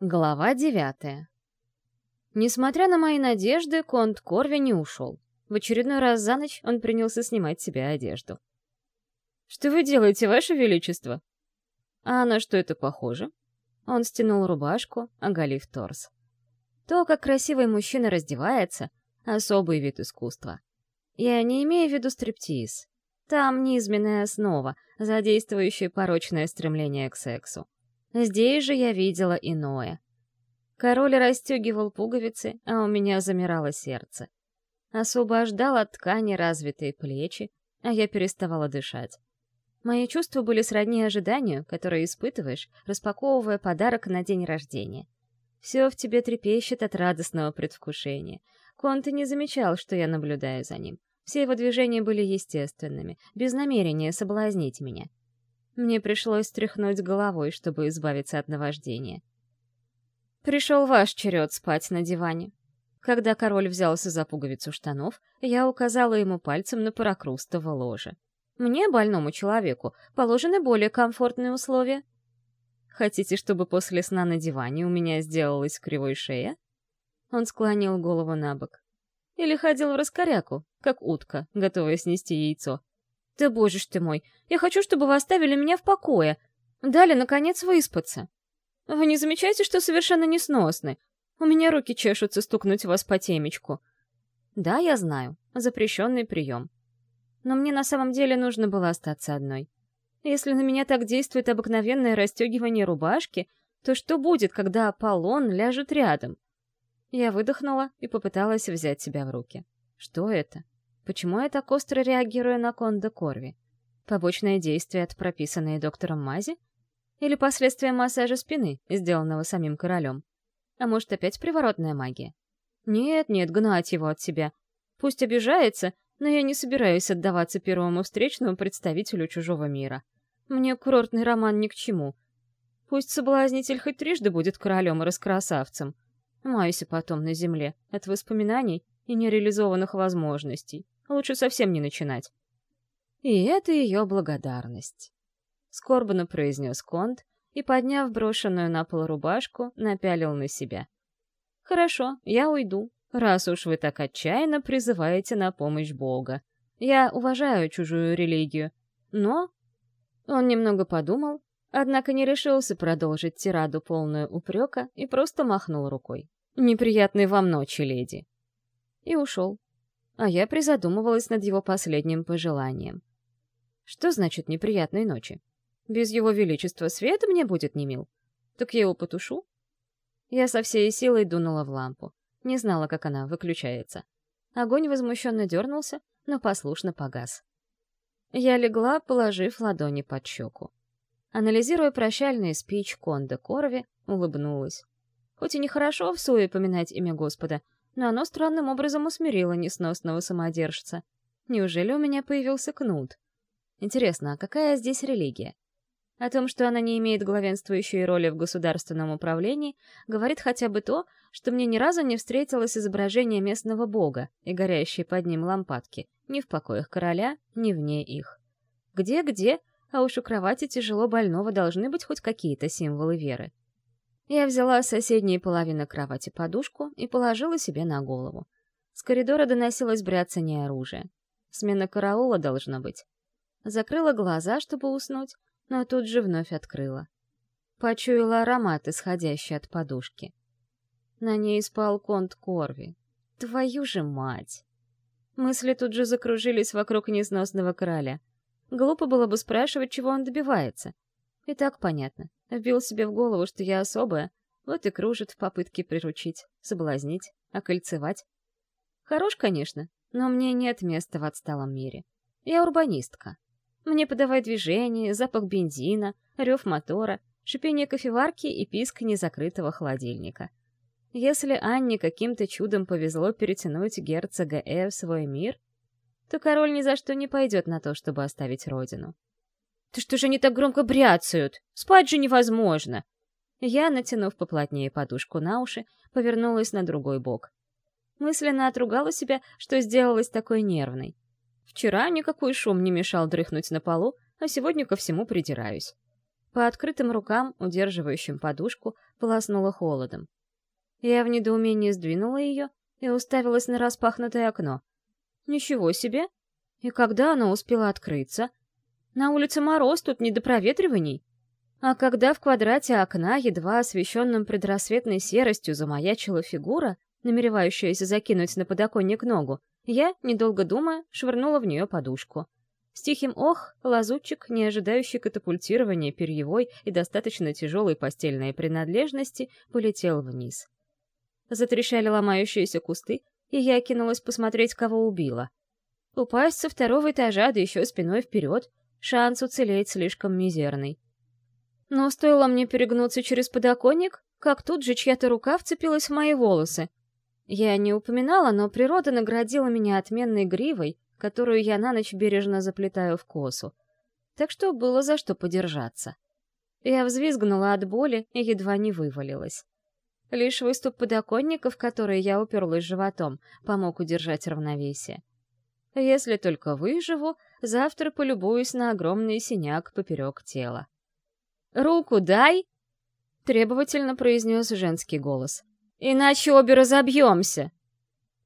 Глава девятая. Несмотря на мои надежды, конт Корви не ушел. В очередной раз за ночь он принялся снимать себе одежду. «Что вы делаете, Ваше Величество?» «А на что это похоже?» Он стянул рубашку, оголив торс. То, как красивый мужчина раздевается — особый вид искусства. Я не имею в виду стриптиз. Там низменная основа, задействующая порочное стремление к сексу. Здесь же я видела иное. Король расстегивал пуговицы, а у меня замирало сердце. Освобождал от ткани развитые плечи, а я переставала дышать. Мои чувства были сродни ожиданию, которое испытываешь, распаковывая подарок на день рождения. Все в тебе трепещет от радостного предвкушения. Конте не замечал, что я наблюдаю за ним. Все его движения были естественными, без намерения соблазнить меня. Мне пришлось стряхнуть головой, чтобы избавиться от наваждения. Пришел ваш черед спать на диване. Когда король взялся за пуговицу штанов, я указала ему пальцем на паракрустово ложе. Мне, больному человеку, положены более комфортные условия. Хотите, чтобы после сна на диване у меня сделалась кривой шея? Он склонил голову на бок. Или ходил в раскоряку, как утка, готовая снести яйцо. Да боже ж ты мой, я хочу, чтобы вы оставили меня в покое. Дали, наконец, выспаться. Вы не замечаете, что совершенно несносны? У меня руки чешутся стукнуть вас по темечку. Да, я знаю, запрещенный прием но мне на самом деле нужно было остаться одной. Если на меня так действует обыкновенное расстегивание рубашки, то что будет, когда Аполлон ляжет рядом? Я выдохнула и попыталась взять себя в руки. Что это? Почему я так остро реагирую на Конда Корви? Побочное действие от прописанной доктором мази? Или последствия массажа спины, сделанного самим королем? А может, опять приворотная магия? Нет, нет, гнать его от себя. Пусть обижается, но я не собираюсь отдаваться первому встречному представителю чужого мира. Мне курортный роман ни к чему. Пусть соблазнитель хоть трижды будет королем и раскрасавцем. Маюсь потом на земле от воспоминаний и нереализованных возможностей. Лучше совсем не начинать. И это ее благодарность. Скорбно произнес Конт и, подняв брошенную на пол рубашку, напялил на себя. «Хорошо, я уйду раз уж вы так отчаянно призываете на помощь Бога. Я уважаю чужую религию, но...» Он немного подумал, однако не решился продолжить тираду полную упрека и просто махнул рукой. «Неприятной вам ночи, леди!» И ушел. А я призадумывалась над его последним пожеланием. Что значит неприятной ночи? Без его величества свет мне будет не мил. Так я его потушу? Я со всей силой дунула в лампу. Не знала, как она выключается. Огонь возмущенно дернулся, но послушно погас. Я легла, положив ладони под щеку. Анализируя прощальный спич Конда Корви, улыбнулась. Хоть и нехорошо в суе поминать имя Господа, но оно странным образом усмирило несносного самодержца. Неужели у меня появился кнут? Интересно, а какая здесь религия? О том, что она не имеет главенствующей роли в государственном управлении, говорит хотя бы то, что мне ни разу не встретилось изображение местного бога и горящие под ним лампадки, ни в покоях короля, ни вне их. Где-где, а уж у кровати тяжело больного должны быть хоть какие-то символы веры. Я взяла с соседней половины кровати подушку и положила себе на голову. С коридора доносилось бряцание оружия. Смена караула должна быть. Закрыла глаза, чтобы уснуть, но тут же вновь открыла. Почуяла аромат, исходящий от подушки. На ней спал конт Корви. Твою же мать! Мысли тут же закружились вокруг несносного короля. Глупо было бы спрашивать, чего он добивается. И так понятно. Вбил себе в голову, что я особая, вот и кружит в попытке приручить, соблазнить, окольцевать. Хорош, конечно, но мне нет места в отсталом мире. Я урбанистка. Мне подавай движение, запах бензина, рев мотора, шипение кофеварки и писк незакрытого холодильника. Если Анне каким-то чудом повезло перетянуть герцога Э в свой мир, то король ни за что не пойдет на то, чтобы оставить родину. «Ты что же они так громко бряцают? Спать же невозможно!» Я, натянув поплотнее подушку на уши, повернулась на другой бок. Мысленно отругала себя, что сделалась такой нервной. Вчера никакой шум не мешал дрыхнуть на полу, а сегодня ко всему придираюсь. По открытым рукам, удерживающим подушку, полоснуло холодом. Я в недоумении сдвинула ее и уставилась на распахнутое окно. Ничего себе! И когда оно успело открыться? На улице мороз, тут не до проветриваний. А когда в квадрате окна, едва освещенным предрассветной серостью, замаячила фигура, намеревающаяся закинуть на подоконник ногу, я, недолго думая, швырнула в нее подушку. С тихим «ох» лазутчик, не ожидающий катапультирования перьевой и достаточно тяжелой постельной принадлежности, полетел вниз. Затрещали ломающиеся кусты, и я кинулась посмотреть, кого убила. Упасть со второго этажа, да еще спиной вперед, шанс уцелеть слишком мизерный. Но стоило мне перегнуться через подоконник, как тут же чья-то рука вцепилась в мои волосы. Я не упоминала, но природа наградила меня отменной гривой, которую я на ночь бережно заплетаю в косу. Так что было за что подержаться. Я взвизгнула от боли и едва не вывалилась. Лишь выступ подоконника, в который я уперлась животом, помог удержать равновесие. Если только выживу, завтра полюбуюсь на огромный синяк поперек тела. «Руку дай!» — требовательно произнес женский голос. «Иначе обе разобьемся!»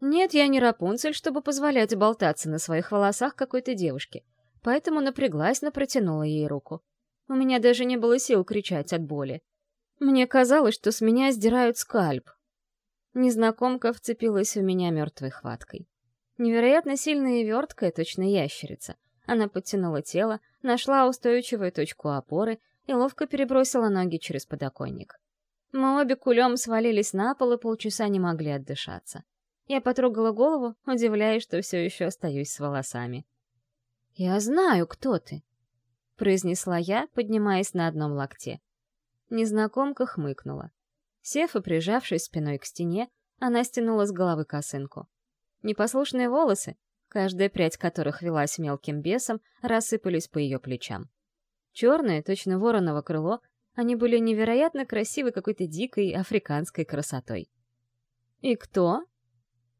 Нет, я не Рапунцель, чтобы позволять болтаться на своих волосах какой-то девушке, поэтому напряглась, но протянула ей руку. У меня даже не было сил кричать от боли. Мне казалось, что с меня сдирают скальп. Незнакомка вцепилась в меня мертвой хваткой. Невероятно сильная и верткая, точно ящерица. Она подтянула тело, нашла устойчивую точку опоры и ловко перебросила ноги через подоконник. Мы обе кулем свалились на пол и полчаса не могли отдышаться. Я потрогала голову, удивляясь, что все еще остаюсь с волосами. «Я знаю, кто ты», — произнесла я, поднимаясь на одном локте. Незнакомка хмыкнула. Сев и прижавшись спиной к стене, она стянула с головы косынку. Непослушные волосы, каждая прядь которых велась мелким бесом, рассыпались по ее плечам. Черные, точно вороново крыло, они были невероятно красивы какой-то дикой африканской красотой. «И кто?»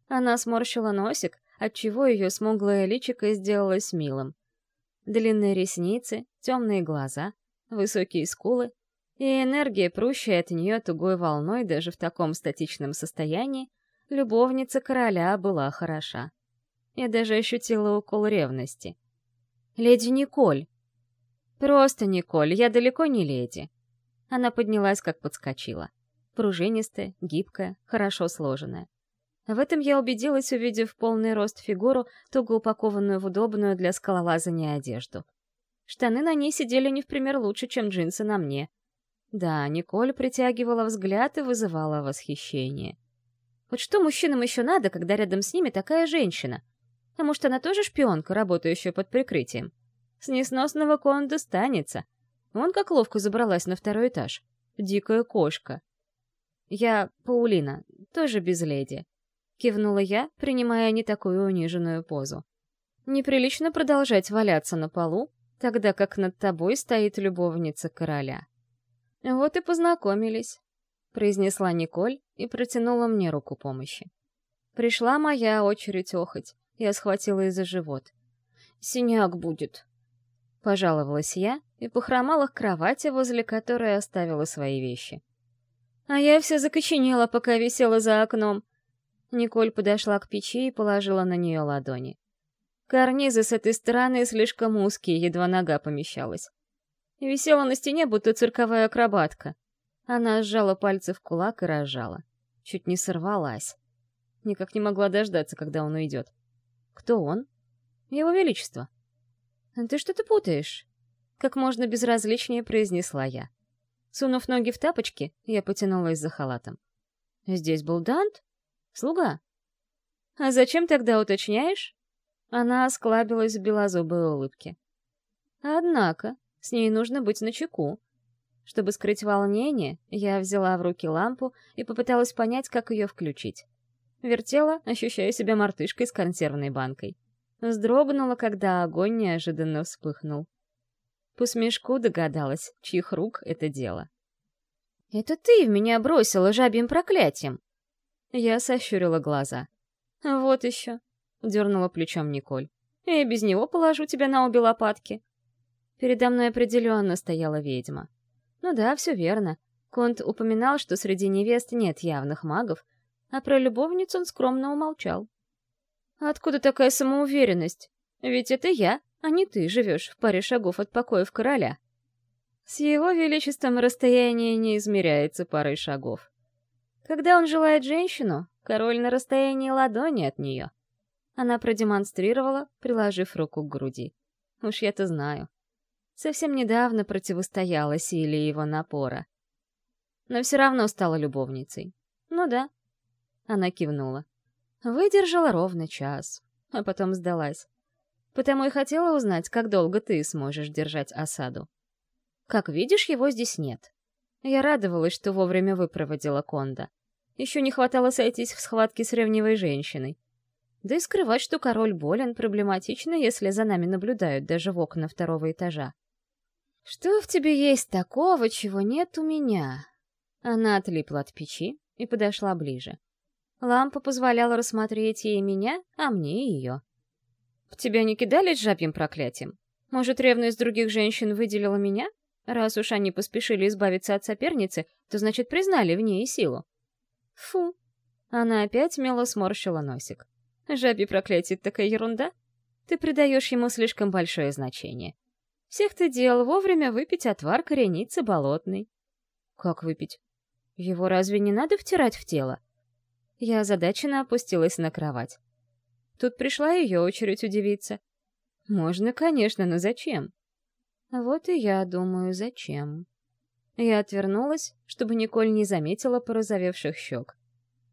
Она сморщила носик, отчего ее смуглое личико сделалось милым. Длинные ресницы, темные глаза, высокие скулы и энергия, прущая от нее тугой волной даже в таком статичном состоянии, любовница короля была хороша. Я даже ощутила укол ревности. «Леди Николь!» «Просто Николь, я далеко не леди». Она поднялась, как подскочила. Пружинистая, гибкая, хорошо сложенная. В этом я убедилась, увидев полный рост фигуру, туго упакованную в удобную для скалолазания одежду. Штаны на ней сидели не в пример лучше, чем джинсы на мне. Да, Николь притягивала взгляд и вызывала восхищение. Вот что мужчинам еще надо, когда рядом с ними такая женщина? А может, она тоже шпионка, работающая под прикрытием? С несносного кон достанется. Вон как ловко забралась на второй этаж. Дикая кошка. Я Паулина, тоже без леди. Кивнула я, принимая не такую униженную позу. Неприлично продолжать валяться на полу, тогда как над тобой стоит любовница короля. Вот и познакомились, произнесла Николь и протянула мне руку помощи. Пришла моя очередь охоть. Я схватила из за живот. «Синяк будет», Пожаловалась я и похромала к кровати, возле которой оставила свои вещи. А я вся закоченела, пока висела за окном. Николь подошла к печи и положила на нее ладони. Карнизы с этой стороны слишком узкие, едва нога помещалась. И висела на стене, будто цирковая акробатка. Она сжала пальцы в кулак и разжала. Чуть не сорвалась. Никак не могла дождаться, когда он уйдет. Кто он? Его Величество. «Ты что-то путаешь?» Как можно безразличнее произнесла я. Сунув ноги в тапочки, я потянулась за халатом. «Здесь был Дант? Слуга?» «А зачем тогда уточняешь?» Она осклабилась в белозубой улыбке. «Однако, с ней нужно быть начеку. Чтобы скрыть волнение, я взяла в руки лампу и попыталась понять, как ее включить. Вертела, ощущая себя мартышкой с консервной банкой. Вздрогнула, когда огонь неожиданно вспыхнул. По смешку догадалась, чьих рук это дело. «Это ты в меня бросила жабьим проклятием!» Я сощурила глаза. «Вот еще!» — дернула плечом Николь. «И без него положу тебя на обе лопатки!» Передо мной определенно стояла ведьма. Ну да, все верно. Конт упоминал, что среди невест нет явных магов, а про любовницу он скромно умолчал. «Откуда такая самоуверенность? Ведь это я, а не ты живешь в паре шагов от покоев короля». С его величеством расстояние не измеряется парой шагов. Когда он желает женщину, король на расстоянии ладони от нее. Она продемонстрировала, приложив руку к груди. Уж я-то знаю. Совсем недавно противостояла силе его напора. Но все равно стала любовницей. Ну да. Она кивнула. Выдержала ровно час, а потом сдалась. Потому и хотела узнать, как долго ты сможешь держать осаду. Как видишь, его здесь нет. Я радовалась, что вовремя выпроводила Конда. Еще не хватало сойтись в схватке с ревнивой женщиной. Да и скрывать, что король болен, проблематично, если за нами наблюдают даже в окна второго этажа. «Что в тебе есть такого, чего нет у меня?» Она отлипла от печи и подошла ближе. Лампа позволяла рассмотреть ей меня, а мне ее. «В тебя не кидались жабьим проклятием? Может, ревность других женщин выделила меня? Раз уж они поспешили избавиться от соперницы, то значит признали в ней силу». «Фу!» Она опять мило сморщила носик. Жабе проклятие — такая ерунда. Ты придаешь ему слишком большое значение. Всех ты дел вовремя выпить отвар кореницы болотной. Как выпить? Его разве не надо втирать в тело? Я озадаченно опустилась на кровать. Тут пришла ее очередь удивиться. Можно, конечно, но зачем? Вот и я думаю, зачем. Я отвернулась, чтобы Николь не заметила порозовевших щек.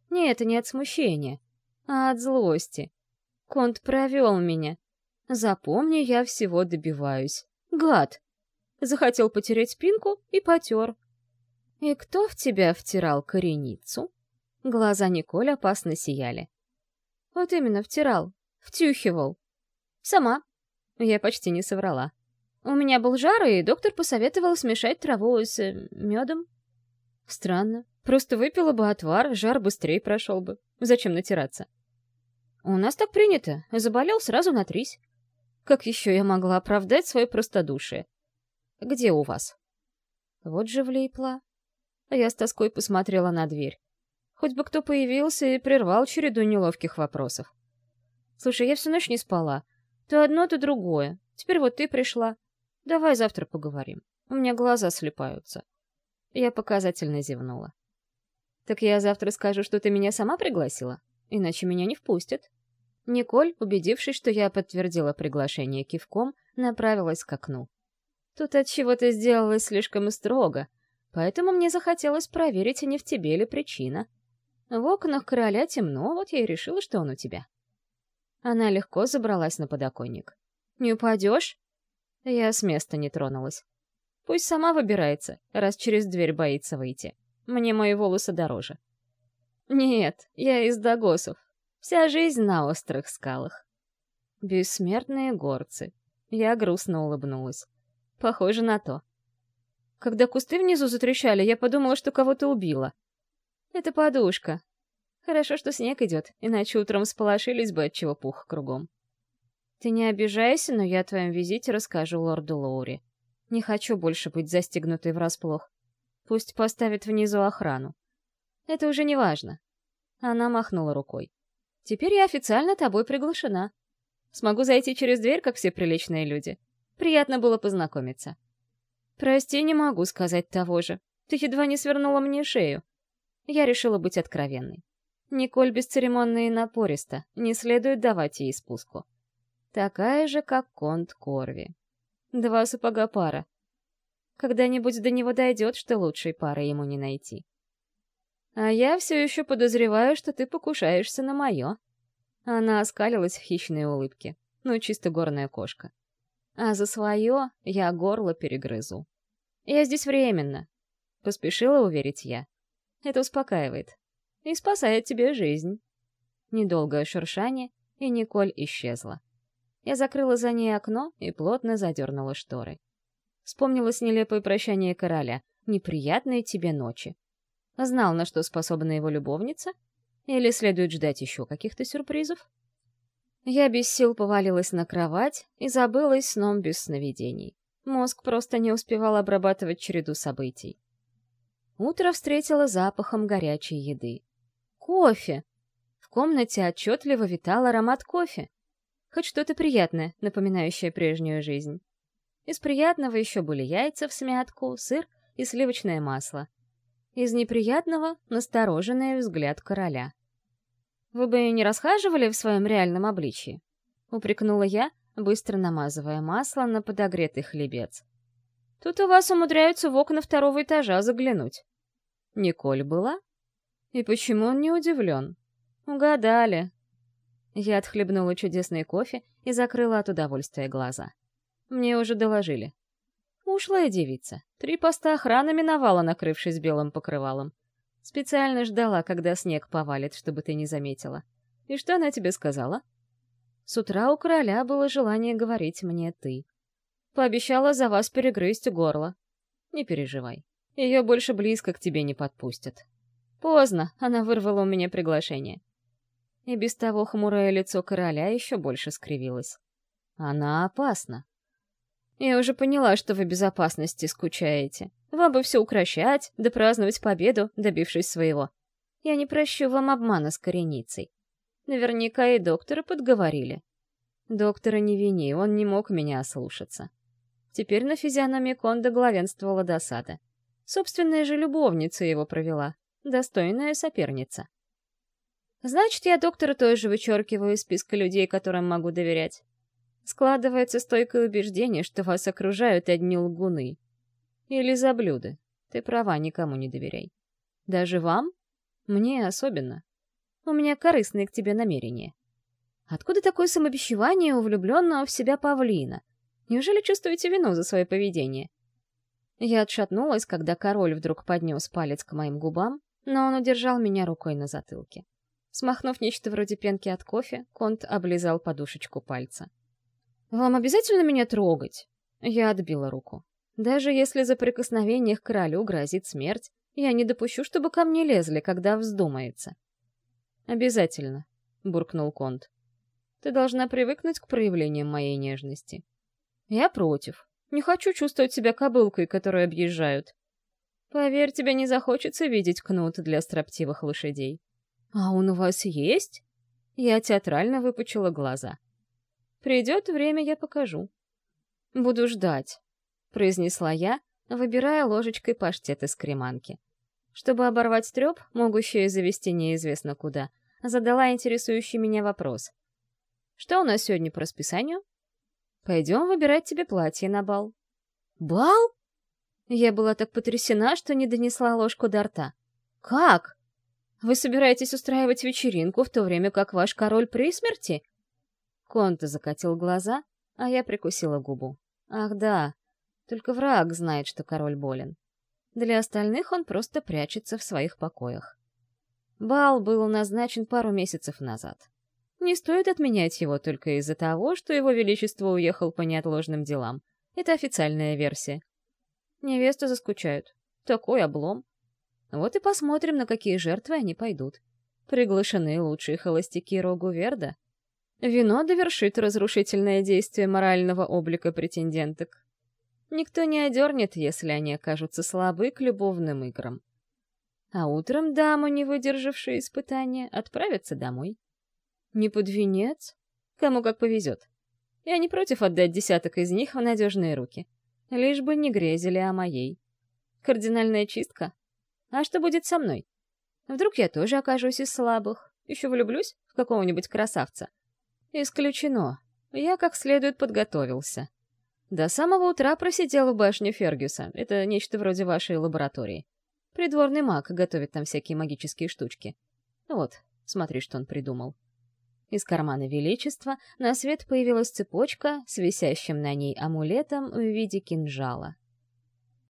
Нет, это не от смущения а от злости. Конт провел меня. Запомни, я всего добиваюсь. Гад! Захотел потереть спинку и потер. «И кто в тебя втирал кореницу?» Глаза Николь опасно сияли. «Вот именно, втирал. Втюхивал. Сама». Я почти не соврала. У меня был жар, и доктор посоветовал смешать траву с э, медом. Странно. Просто выпила бы отвар, жар быстрее прошел бы. Зачем натираться? У нас так принято. Заболел, сразу натрись. Как еще я могла оправдать свое простодушие? Где у вас? Вот же влипла. А я с тоской посмотрела на дверь. Хоть бы кто появился и прервал череду неловких вопросов. Слушай, я всю ночь не спала. То одно, то другое. Теперь вот ты пришла. Давай завтра поговорим. У меня глаза слепаются. Я показательно зевнула. Так я завтра скажу, что ты меня сама пригласила? Иначе меня не впустят. Николь, убедившись, что я подтвердила приглашение кивком, направилась к окну. Тут от чего-то сделалось слишком строго, поэтому мне захотелось проверить, не в тебе ли причина. В окнах короля темно, вот я и решила, что он у тебя. Она легко забралась на подоконник. «Не упадешь?» Я с места не тронулась. Пусть сама выбирается, раз через дверь боится выйти. Мне мои волосы дороже. Нет, я из Дагосов, Вся жизнь на острых скалах. Бессмертные горцы. Я грустно улыбнулась. Похоже на то. Когда кусты внизу затрещали, я подумала, что кого-то убила. Это подушка. Хорошо, что снег идет, иначе утром сполошились бы, отчего пух кругом. Ты не обижайся, но я о твоем визите расскажу лорду Лоури. Не хочу больше быть застегнутой врасплох. Пусть поставит внизу охрану. Это уже не важно. Она махнула рукой. Теперь я официально тобой приглашена. Смогу зайти через дверь, как все приличные люди. Приятно было познакомиться. Прости, не могу сказать того же. Ты едва не свернула мне шею. Я решила быть откровенной. Николь бесцеремонна и напориста, не следует давать ей спуску. Такая же, как конт Корви. Два сапога пара. Когда-нибудь до него дойдет, что лучшей пары ему не найти. А я все еще подозреваю, что ты покушаешься на мое. Она оскалилась в хищной улыбке. Ну, чисто горная кошка. А за свое я горло перегрызу. Я здесь временно. Поспешила уверить я. Это успокаивает. И спасает тебе жизнь. Недолгое шуршание, и Николь исчезла. Я закрыла за ней окно и плотно задернула шторы. Вспомнилось нелепое прощание короля. Неприятные тебе ночи. Знал, на что способна его любовница? Или следует ждать еще каких-то сюрпризов? Я без сил повалилась на кровать и забылась сном без сновидений. Мозг просто не успевал обрабатывать череду событий. Утро встретило запахом горячей еды. Кофе! В комнате отчетливо витал аромат кофе. Хоть что-то приятное, напоминающее прежнюю жизнь. Из приятного еще были яйца в смятку, сыр и сливочное масло. Из неприятного — настороженный взгляд короля. «Вы бы не расхаживали в своем реальном обличье?» — упрекнула я, быстро намазывая масло на подогретый хлебец. «Тут у вас умудряются в окна второго этажа заглянуть». Николь была? И почему он не удивлен? Угадали. Я отхлебнула чудесный кофе и закрыла от удовольствия глаза. Мне уже доложили. Ушлая девица. Три поста охраны миновала, накрывшись белым покрывалом. Специально ждала, когда снег повалит, чтобы ты не заметила. И что она тебе сказала? С утра у короля было желание говорить мне «ты». Пообещала за вас перегрызть горло. Не переживай. Ее больше близко к тебе не подпустят. Поздно, она вырвала у меня приглашение. И без того хмурое лицо короля еще больше скривилось. Она опасна. Я уже поняла, что вы безопасности скучаете. Вам бы все укращать, да праздновать победу, добившись своего. Я не прощу вам обмана с кореницей. Наверняка и доктора подговорили. Доктора не вини, он не мог меня ослушаться. Теперь на физиономии Конда главенствовала досада. Собственная же любовница его провела, достойная соперница. Значит, я доктора тоже вычеркиваю из списка людей, которым могу доверять. Складывается стойкое убеждение, что вас окружают одни лгуны. Или заблюды. Ты права, никому не доверяй. Даже вам? Мне особенно. У меня корыстные к тебе намерения. Откуда такое самобичевание у влюбленного в себя павлина? Неужели чувствуете вину за свое поведение? Я отшатнулась, когда король вдруг поднес палец к моим губам, но он удержал меня рукой на затылке. Смахнув нечто вроде пенки от кофе, Конт облизал подушечку пальца. «Вам обязательно меня трогать?» Я отбила руку. «Даже если за прикосновение к королю грозит смерть, я не допущу, чтобы ко мне лезли, когда вздумается». «Обязательно», — буркнул Конт. «Ты должна привыкнуть к проявлениям моей нежности». «Я против. Не хочу чувствовать себя кобылкой, которую объезжают. Поверь, тебе не захочется видеть кнут для строптивых лошадей». «А он у вас есть?» Я театрально выпучила глаза. «Придет время, я покажу». «Буду ждать», — произнесла я, выбирая ложечкой паштет из креманки. Чтобы оборвать треп, могущее завести неизвестно куда, задала интересующий меня вопрос. «Что у нас сегодня по расписанию?» «Пойдем выбирать тебе платье на бал». «Бал?» Я была так потрясена, что не донесла ложку до рта. «Как? Вы собираетесь устраивать вечеринку, в то время как ваш король при смерти?» Конта закатил глаза, а я прикусила губу. «Ах да, только враг знает, что король болен. Для остальных он просто прячется в своих покоях. Бал был назначен пару месяцев назад. Не стоит отменять его только из-за того, что его величество уехал по неотложным делам. Это официальная версия. Невесты заскучают. Такой облом. Вот и посмотрим, на какие жертвы они пойдут. Приглашены лучшие холостяки Рогу Верда. Вино довершит разрушительное действие морального облика претенденток. Никто не одернет, если они окажутся слабы к любовным играм. А утром дамы, не выдержавшие испытания, отправятся домой. Не под венец? Кому как повезет. Я не против отдать десяток из них в надежные руки. Лишь бы не грезили о моей. Кардинальная чистка? А что будет со мной? Вдруг я тоже окажусь из слабых? Еще влюблюсь в какого-нибудь красавца? Исключено. Я как следует подготовился. До самого утра просидел в башне Фергюса. Это нечто вроде вашей лаборатории. Придворный маг готовит там всякие магические штучки. Вот, смотри, что он придумал. Из кармана Величества на свет появилась цепочка с висящим на ней амулетом в виде кинжала.